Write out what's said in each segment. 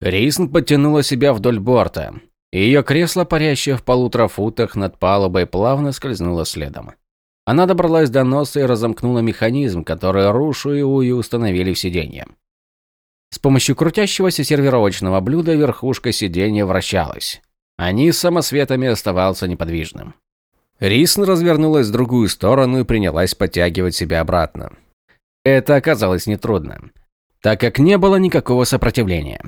Рисн подтянула себя вдоль борта. Ее кресло, парящее в полутора футах над палубой, плавно скользнуло следом. Она добралась до носа и разомкнула механизм, который Рушу и Ую установили в сиденье. С помощью крутящегося сервировочного блюда верхушка сиденья вращалась. А низ самосветами оставался неподвижным. Рисн развернулась в другую сторону и принялась подтягивать себя обратно. Это оказалось нетрудно, так как не было никакого сопротивления.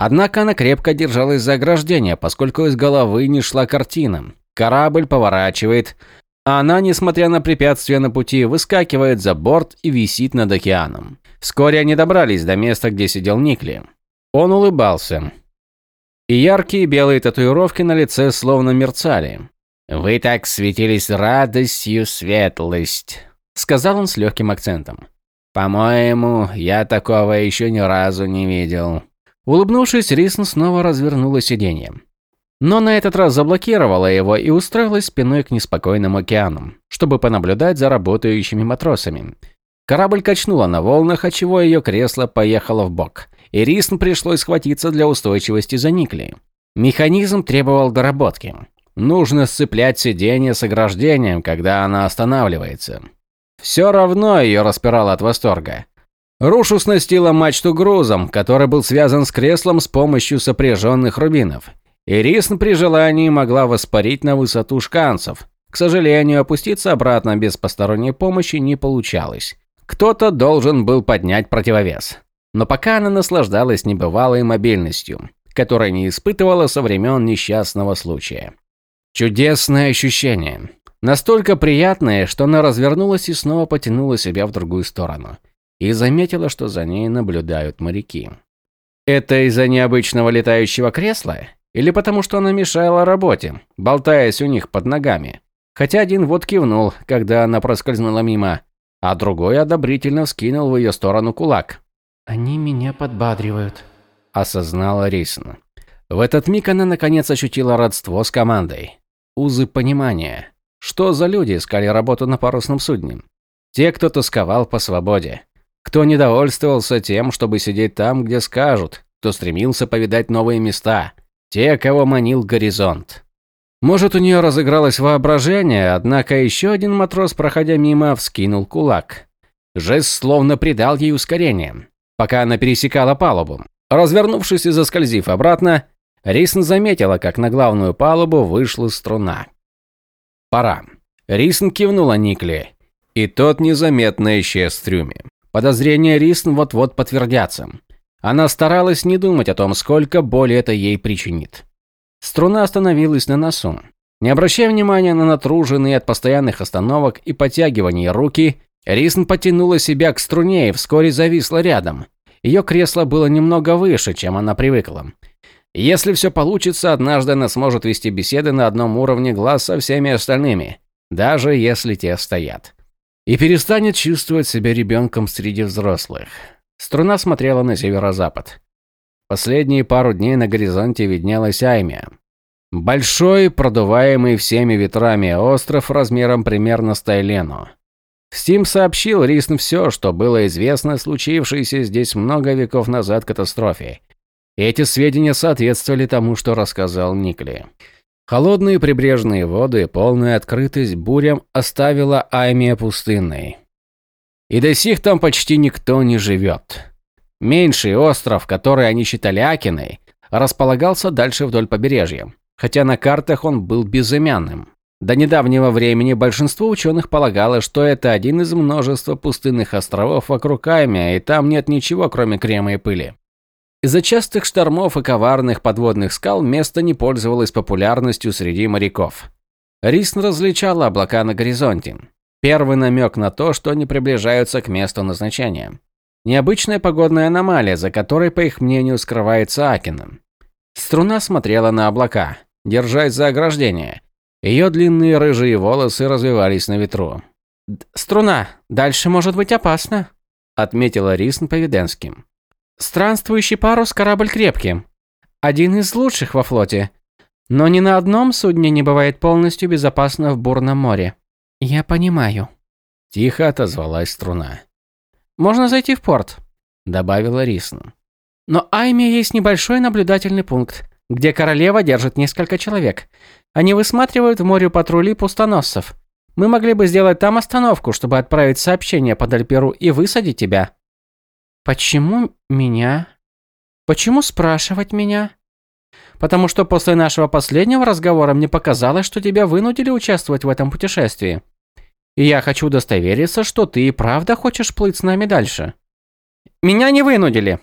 Однако она крепко держалась за ограждение, поскольку из головы не шла картина. Корабль поворачивает, а она, несмотря на препятствия на пути, выскакивает за борт и висит над океаном. Вскоре они добрались до места, где сидел Никли. Он улыбался. И яркие белые татуировки на лице словно мерцали. «Вы так светились радостью, светлость», — сказал он с легким акцентом. «По-моему, я такого еще ни разу не видел». Улыбнувшись, Рисн снова развернула сиденье. Но на этот раз заблокировала его и устроилась спиной к неспокойным океанам, чтобы понаблюдать за работающими матросами. Корабль качнула на волнах, отчего ее кресло поехало в бок, и Рисн пришлось схватиться для устойчивости за Никли. Механизм требовал доработки. Нужно сцеплять сиденье с ограждением, когда она останавливается. Все равно ее распирало от восторга. Рушу снастила мачту грузом, который был связан с креслом с помощью сопряженных рубинов. И Рисн при желании могла воспарить на высоту шканцев. К сожалению, опуститься обратно без посторонней помощи не получалось. Кто-то должен был поднять противовес. Но пока она наслаждалась небывалой мобильностью, которой не испытывала со времен несчастного случая. Чудесное ощущение. Настолько приятное, что она развернулась и снова потянула себя в другую сторону и заметила, что за ней наблюдают моряки. Это из-за необычного летающего кресла? Или потому что она мешала работе, болтаясь у них под ногами? Хотя один вот кивнул, когда она проскользнула мимо, а другой одобрительно вскинул в ее сторону кулак. «Они меня подбадривают», – осознала Рисна. В этот миг она наконец ощутила родство с командой. Узы понимания. Что за люди искали работу на парусном судне? Те, кто тосковал по свободе. Кто недовольствовался тем, чтобы сидеть там, где скажут, кто стремился повидать новые места, те, кого манил горизонт. Может, у нее разыгралось воображение, однако еще один матрос, проходя мимо, вскинул кулак. Жест словно придал ей ускорение, пока она пересекала палубу. Развернувшись и заскользив обратно, Рисн заметила, как на главную палубу вышла струна. «Пора». Рисн кивнула Никли, и тот незаметно исчез в трюме. Подозрения Рисн вот-вот подтвердятся. Она старалась не думать о том, сколько боли это ей причинит. Струна остановилась на носу. Не обращая внимания на натруженные от постоянных остановок и подтягиваний руки, Рисн потянула себя к струне и вскоре зависла рядом. Ее кресло было немного выше, чем она привыкла. Если все получится, однажды она сможет вести беседы на одном уровне глаз со всеми остальными, даже если те стоят и перестанет чувствовать себя ребенком среди взрослых. Струна смотрела на северо-запад. Последние пару дней на горизонте виднелась Аймия. Большой, продуваемый всеми ветрами остров размером примерно с Тайлену. Стим сообщил Рисн все, что было известно случившейся здесь много веков назад катастрофе. Эти сведения соответствовали тому, что рассказал Никли. Холодные прибрежные воды, полная открытость бурям оставила Аймия пустынной. И до сих там почти никто не живет. Меньший остров, который они считали Акиной, располагался дальше вдоль побережья, хотя на картах он был безымянным. До недавнего времени большинство ученых полагало, что это один из множества пустынных островов вокруг Аймия, и там нет ничего, кроме крема и пыли. Из-за частых штормов и коварных подводных скал место не пользовалось популярностью среди моряков. Рисн различала облака на горизонте. Первый намек на то, что они приближаются к месту назначения. Необычная погодная аномалия, за которой, по их мнению, скрывается Акином. Струна смотрела на облака, держась за ограждение. Ее длинные рыжие волосы развивались на ветру. «Струна, дальше может быть опасно», – отметила Рисн по-виденски. Странствующий парус – корабль крепкий. Один из лучших во флоте. Но ни на одном судне не бывает полностью безопасно в бурном море. Я понимаю. Тихо отозвалась струна. Можно зайти в порт, добавила Рисна. Но Айме есть небольшой наблюдательный пункт, где королева держит несколько человек. Они высматривают в море патрули пустоносцев. Мы могли бы сделать там остановку, чтобы отправить сообщение под Альперу и высадить тебя. Почему меня? Почему спрашивать меня? Потому что после нашего последнего разговора мне показалось, что тебя вынудили участвовать в этом путешествии. И я хочу удостовериться, что ты и правда хочешь плыть с нами дальше. Меня не вынудили.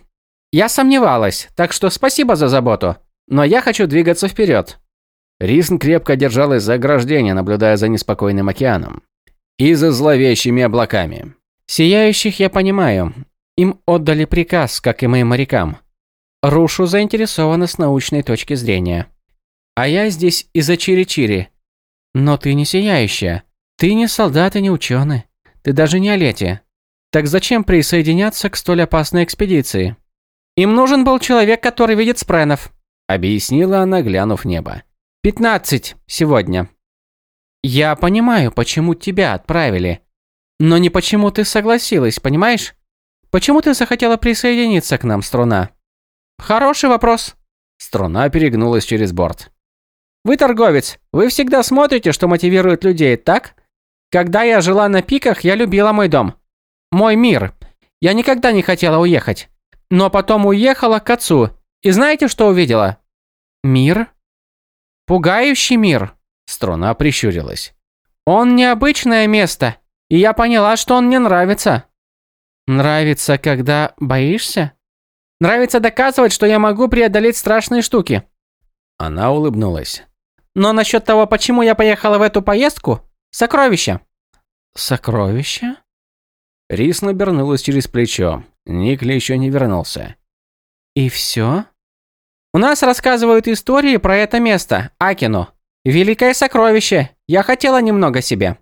Я сомневалась, так что спасибо за заботу. Но я хочу двигаться вперед. Рисн крепко держалась за ограждение, наблюдая за неспокойным океаном. И за зловещими облаками. Сияющих я понимаю. Им отдали приказ, как и моим морякам. Рушу заинтересована с научной точки зрения. А я здесь из-за Чири-Чири. Но ты не сияющая. Ты не солдат и не ученый. Ты даже не Олети. Так зачем присоединяться к столь опасной экспедиции? Им нужен был человек, который видит спренов. Объяснила она, глянув небо. «Пятнадцать сегодня». «Я понимаю, почему тебя отправили. Но не почему ты согласилась, понимаешь? Почему ты захотела присоединиться к нам, Струна?» Хороший вопрос. Струна перегнулась через борт. Вы торговец. Вы всегда смотрите, что мотивирует людей, так? Когда я жила на пиках, я любила мой дом. Мой мир. Я никогда не хотела уехать. Но потом уехала к отцу. И знаете, что увидела? Мир? Пугающий мир. Струна прищурилась. Он необычное место. И я поняла, что он мне нравится. Нравится, когда боишься? Нравится доказывать, что я могу преодолеть страшные штуки. Она улыбнулась. Но насчет того, почему я поехала в эту поездку, сокровища. Сокровища? Рис набернулась через плечо. Никли еще не вернулся. И все? У нас рассказывают истории про это место, Акину. Великое сокровище. Я хотела немного себе.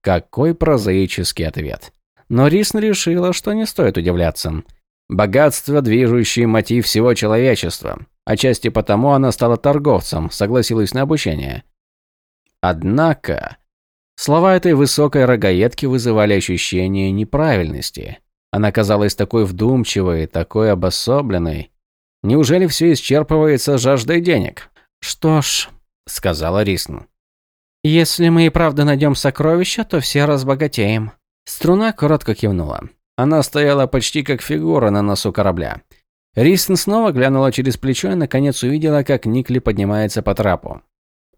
Какой прозаический ответ. Но Рисн решила, что не стоит удивляться. Богатство – движущий мотив всего человечества. Отчасти потому она стала торговцем, согласилась на обучение. Однако, слова этой высокой рогаедки вызывали ощущение неправильности. Она казалась такой вдумчивой, такой обособленной. Неужели все исчерпывается жаждой денег? «Что ж», – сказала Рисн. «Если мы и правда найдем сокровища, то все разбогатеем». Струна коротко кивнула. Она стояла почти как фигура на носу корабля. Ристен снова глянула через плечо и наконец увидела, как Никли поднимается по трапу.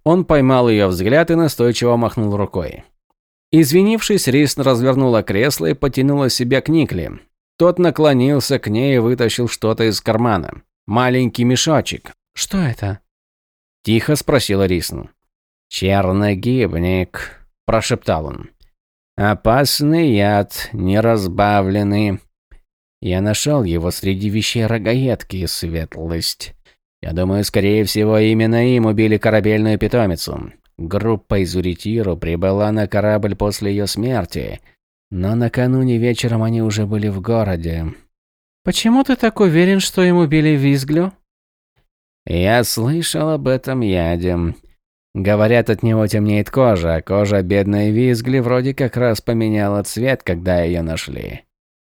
Он поймал ее взгляд и настойчиво махнул рукой. Извинившись, Ристен развернула кресло и потянула себя к Никли. Тот наклонился к ней и вытащил что-то из кармана. Маленький мешочек. «Что это?» Тихо спросила Рисн. «Черногибник», – прошептал он. Опасный яд, неразбавленный. Я нашел его среди вещей рогаедки, светлость. Я думаю, скорее всего, именно им убили корабельную питомицу. Группа из Уритиру прибыла на корабль после ее смерти, но накануне вечером они уже были в городе. «Почему ты так уверен, что им убили Визглю?» «Я слышал об этом яде. Говорят, от него темнеет кожа, а кожа бедной Визгли вроде как раз поменяла цвет, когда ее нашли.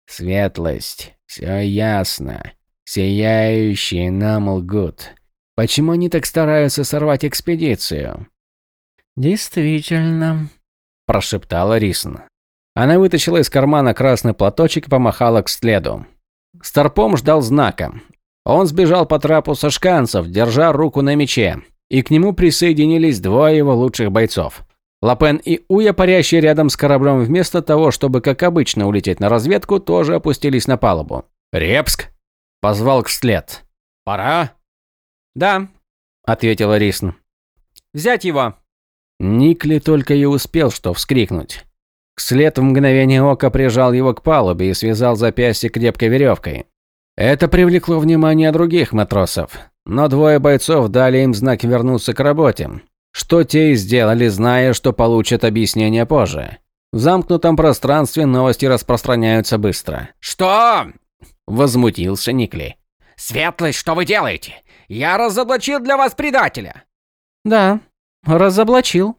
Светлость. Все ясно. Сияющие нам лгут. Почему они так стараются сорвать экспедицию? Действительно, прошептала Рисн. Она вытащила из кармана красный платочек и помахала к следу. Старпом ждал знака. Он сбежал по трапу со шканцев, держа руку на мече и к нему присоединились двое его лучших бойцов. Лапен и Уя, парящие рядом с кораблем, вместо того, чтобы, как обычно, улететь на разведку, тоже опустились на палубу. «Репск!» – позвал к вслед. «Пора?» «Да», – ответила Рисн. «Взять его!» Никли только и успел что вскрикнуть. Кслет в мгновение ока прижал его к палубе и связал запястье крепкой веревкой. Это привлекло внимание других матросов, но двое бойцов дали им знак вернуться к работе, что те и сделали, зная, что получат объяснение позже. В замкнутом пространстве новости распространяются быстро. «Что?» – возмутился Никли. «Светлость, что вы делаете? Я разоблачил для вас предателя!» «Да, разоблачил».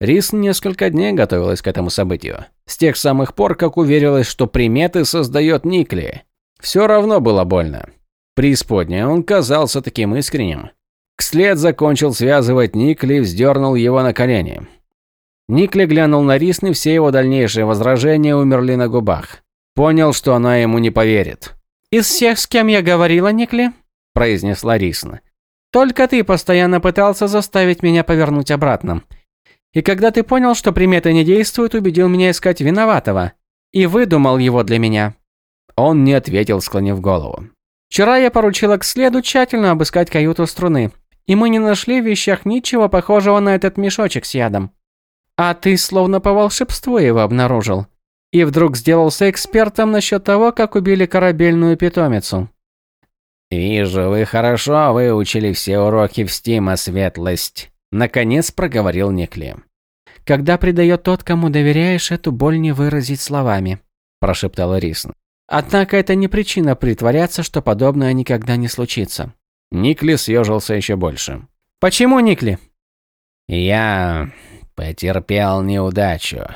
Рис несколько дней готовилась к этому событию. С тех самых пор, как уверилась, что приметы создает Никли. Все равно было больно. Преисподняя, он казался таким искренним. Кслед закончил связывать Никли и вздернул его на колени. Никли глянул на Рисн, и все его дальнейшие возражения умерли на губах. Понял, что она ему не поверит. «Из всех, с кем я говорила, Никли?» – произнесла Рисн. «Только ты постоянно пытался заставить меня повернуть обратно. И когда ты понял, что приметы не действуют, убедил меня искать виноватого. И выдумал его для меня». Он не ответил, склонив голову. «Вчера я поручила к следу тщательно обыскать каюту струны, и мы не нашли в вещах ничего похожего на этот мешочек с ядом. А ты словно по волшебству его обнаружил. И вдруг сделался экспертом насчет того, как убили корабельную питомицу». «Вижу, вы хорошо выучили все уроки в Стима, светлость», – наконец проговорил Никли. «Когда предает тот, кому доверяешь, эту боль не выразить словами», – прошептала Рисн. «Однако это не причина притворяться, что подобное никогда не случится». Никли съежился еще больше. «Почему, Никли?» «Я потерпел неудачу.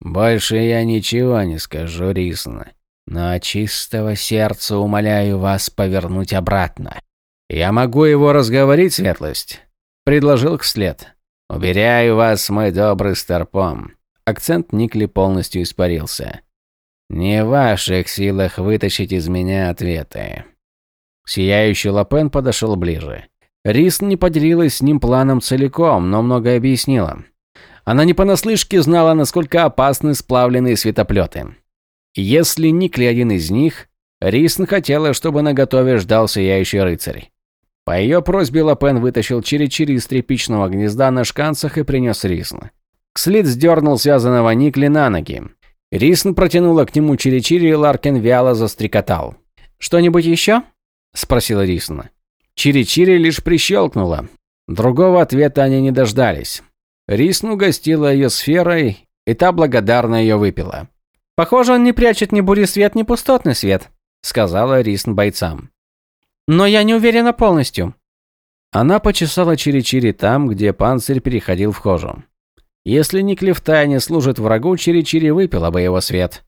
Больше я ничего не скажу, Рисн, но от чистого сердца умоляю вас повернуть обратно. Я могу его разговорить, Светлость?» – предложил Кслед. «Уверяю вас, мой добрый старпом». Акцент Никли полностью испарился. «Не в ваших силах вытащить из меня ответы». Сияющий Лапен подошел ближе. Рис не поделилась с ним планом целиком, но многое объяснила. Она не понаслышке знала, насколько опасны сплавленные светоплеты. Если Никли один из них, Рисн хотела, чтобы на готове ждал сияющий рыцарь. По ее просьбе Лапен вытащил чири-чири из тряпичного гнезда на шканцах и принес Рисн. Кслит сдернул связанного Никли на ноги. Рисн протянула к нему чири-чири, и Ларкин вяло застрекотал. «Что-нибудь еще?» – спросила Рисн. Чири-чири лишь прищелкнула. Другого ответа они не дождались. Рисн угостила ее сферой, и та благодарно ее выпила. «Похоже, он не прячет ни бури свет, ни пустотный свет», – сказала Рисн бойцам. Но я не уверена полностью. Она почесала Чири-Чири там, где панцирь переходил в кожу. Если Никли втайне служит врагу, Чири-Чири выпила бы его свет.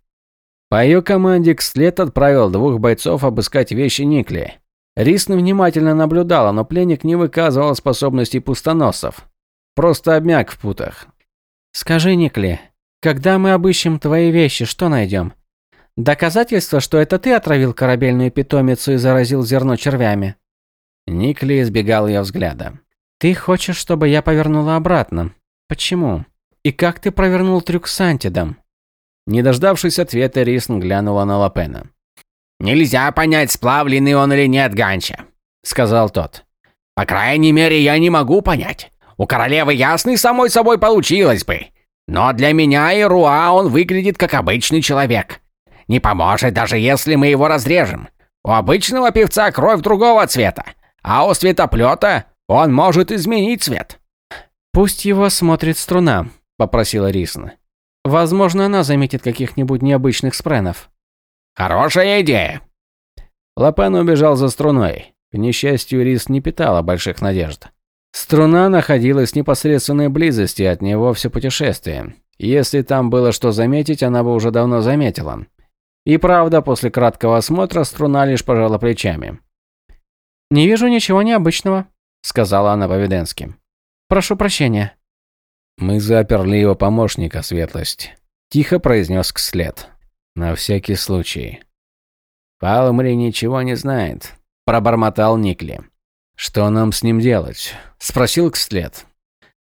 По ее команде Кслет отправил двух бойцов обыскать вещи Никли. Рисна внимательно наблюдала, но пленник не выказывал способностей пустоносов. Просто обмяк в путах. «Скажи, Никли, когда мы обыщем твои вещи, что найдем? Доказательство, что это ты отравил корабельную питомицу и заразил зерно червями. Никли избегал ее взгляда. Ты хочешь, чтобы я повернула обратно? Почему? И как ты провернул трюк с антидом? Не дождавшись ответа, Рисн глянула на Лапена. «Нельзя понять, сплавленный он или нет, Ганча», — сказал тот. «По крайней мере, я не могу понять. У королевы ясный самой собой получилось бы. Но для меня и Руа он выглядит как обычный человек. Не поможет, даже если мы его разрежем. У обычного певца кровь другого цвета, а у светоплета он может изменить цвет. «Пусть его смотрит струна», – попросила Рисна. «Возможно, она заметит каких-нибудь необычных спренов». «Хорошая идея». Лапен убежал за струной. К несчастью, Рис не питала больших надежд. Струна находилась в непосредственной близости от него все путешествие. Если там было что заметить, она бы уже давно заметила. И правда, после краткого осмотра струна лишь пожала плечами. «Не вижу ничего необычного», — сказала она по-виденски. «Прошу прощения». «Мы заперли его помощника, Светлость», — тихо произнес Кслед. «На всякий случай». «Палмри ничего не знает», — пробормотал Никли. «Что нам с ним делать?» – спросил Кслед.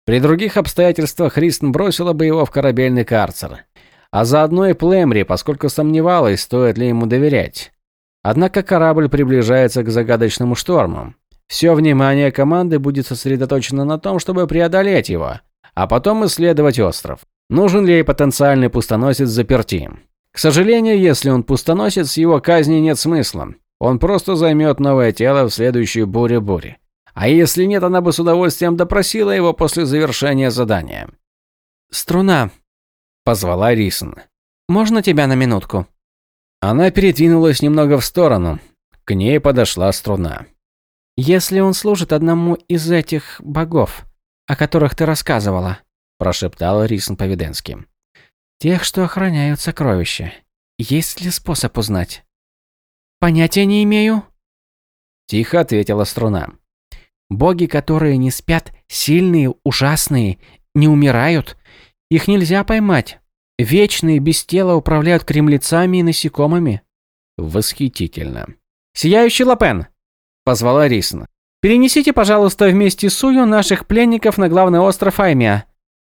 При других обстоятельствах Ристн бросила бы его в корабельный карцер а заодно и Племри, поскольку сомневалась, стоит ли ему доверять. Однако корабль приближается к загадочному шторму. Все внимание команды будет сосредоточено на том, чтобы преодолеть его, а потом исследовать остров. Нужен ли ей потенциальный пустоносец заперти? К сожалению, если он пустоносец, его казни нет смысла. Он просто займет новое тело в следующую бурю-бури. А если нет, она бы с удовольствием допросила его после завершения задания. «Струна», Позвала Рисн. «Можно тебя на минутку?» Она передвинулась немного в сторону. К ней подошла струна. «Если он служит одному из этих богов, о которых ты рассказывала», – прошептала Рисн по-виденски. «Тех, что охраняют сокровища. Есть ли способ узнать?» Понятия не имею. Тихо ответила струна. Боги, которые не спят, сильные, ужасные, не умирают. Их нельзя поймать. Вечные без тела управляют кремлецами и насекомыми. Восхитительно. «Сияющий Лапен!» – позвала Рисна. «Перенесите, пожалуйста, вместе с Сую наших пленников на главный остров Аймия.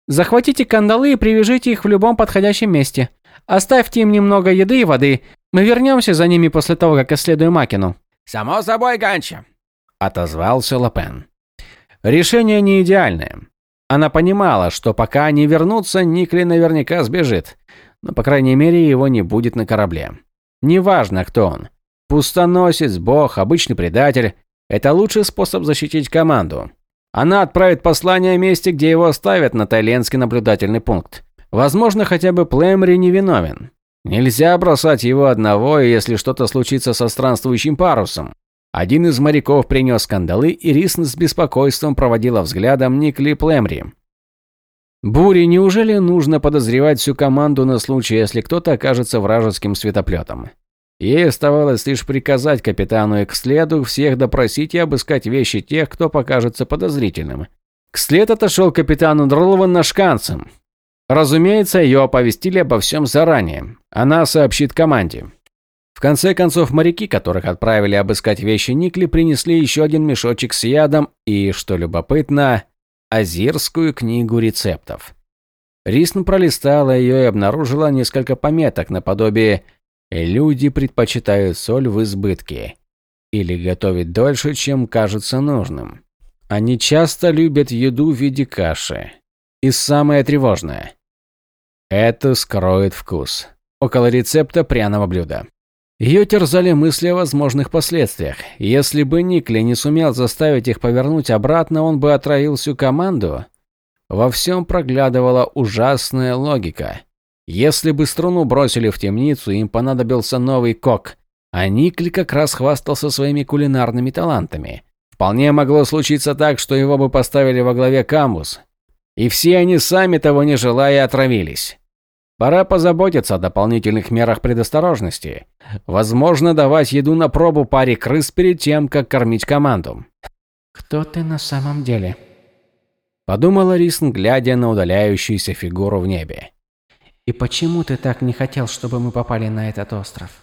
Захватите кандалы и привяжите их в любом подходящем месте. Оставьте им немного еды и воды. Мы вернемся за ними после того, как исследуем Макину». «Само собой, Ганча», – отозвался Лапен. Решение не идеальное. Она понимала, что пока они вернутся, Никли наверняка сбежит. Но, по крайней мере, его не будет на корабле. Неважно, кто он. Пустоносец, бог, обычный предатель – это лучший способ защитить команду. Она отправит послание в месте, где его оставят на тайленский наблюдательный пункт. Возможно, хотя бы Племри невиновен. Нельзя бросать его одного, если что-то случится со странствующим парусом. Один из моряков принес скандалы, и Рисн с беспокойством проводила взглядом Никли Племри. Бури, неужели нужно подозревать всю команду на случай, если кто-то окажется вражеским светоплетом? Ей оставалось лишь приказать капитану Экследу всех допросить и обыскать вещи тех, кто покажется подозрительным. Кслед отошел капитану Дролован на шканцем. Разумеется, ее оповестили обо всем заранее. Она сообщит команде. В конце концов, моряки, которых отправили обыскать вещи Никли, принесли еще один мешочек с ядом и, что любопытно, азирскую книгу рецептов. Рисн пролистала ее и обнаружила несколько пометок наподобие «Люди предпочитают соль в избытке» или «готовить дольше, чем кажется нужным». Они часто любят еду в виде каши. И самое тревожное – это скроет вкус. Около рецепта пряного блюда. Ее терзали мысли о возможных последствиях. Если бы Никли не сумел заставить их повернуть обратно, он бы отравил всю команду. Во всем проглядывала ужасная логика. Если бы струну бросили в темницу, им понадобился новый кок, а Никли как раз хвастался своими кулинарными талантами. Вполне могло случиться так, что его бы поставили во главе камбус. И все они сами того не желая отравились. Пора позаботиться о дополнительных мерах предосторожности. Возможно, давать еду на пробу паре крыс перед тем, как кормить команду. «Кто ты на самом деле?» Подумала Рисн, глядя на удаляющуюся фигуру в небе. «И почему ты так не хотел, чтобы мы попали на этот остров?»